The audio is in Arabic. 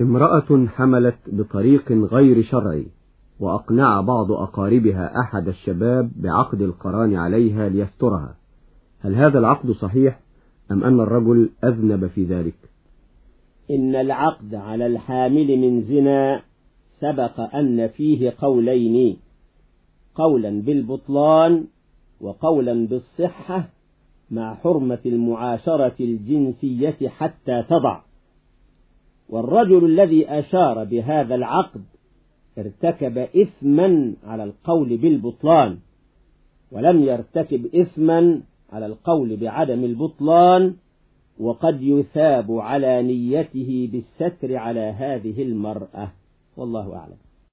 امرأة حملت بطريق غير شرعي وأقنع بعض أقاربها أحد الشباب بعقد القران عليها ليسترها. هل هذا العقد صحيح أم أن الرجل أذنب في ذلك؟ إن العقد على الحامل من زنا سبق أن فيه قولين قولا بالبطلان وقولا بالصحة مع حرمة المعاشرة الجنسية حتى تضع. والرجل الذي أشار بهذا العقد ارتكب إثما على القول بالبطلان ولم يرتكب إثما على القول بعدم البطلان وقد يثاب على نيته بالستر على هذه المرأة. والله أعلم.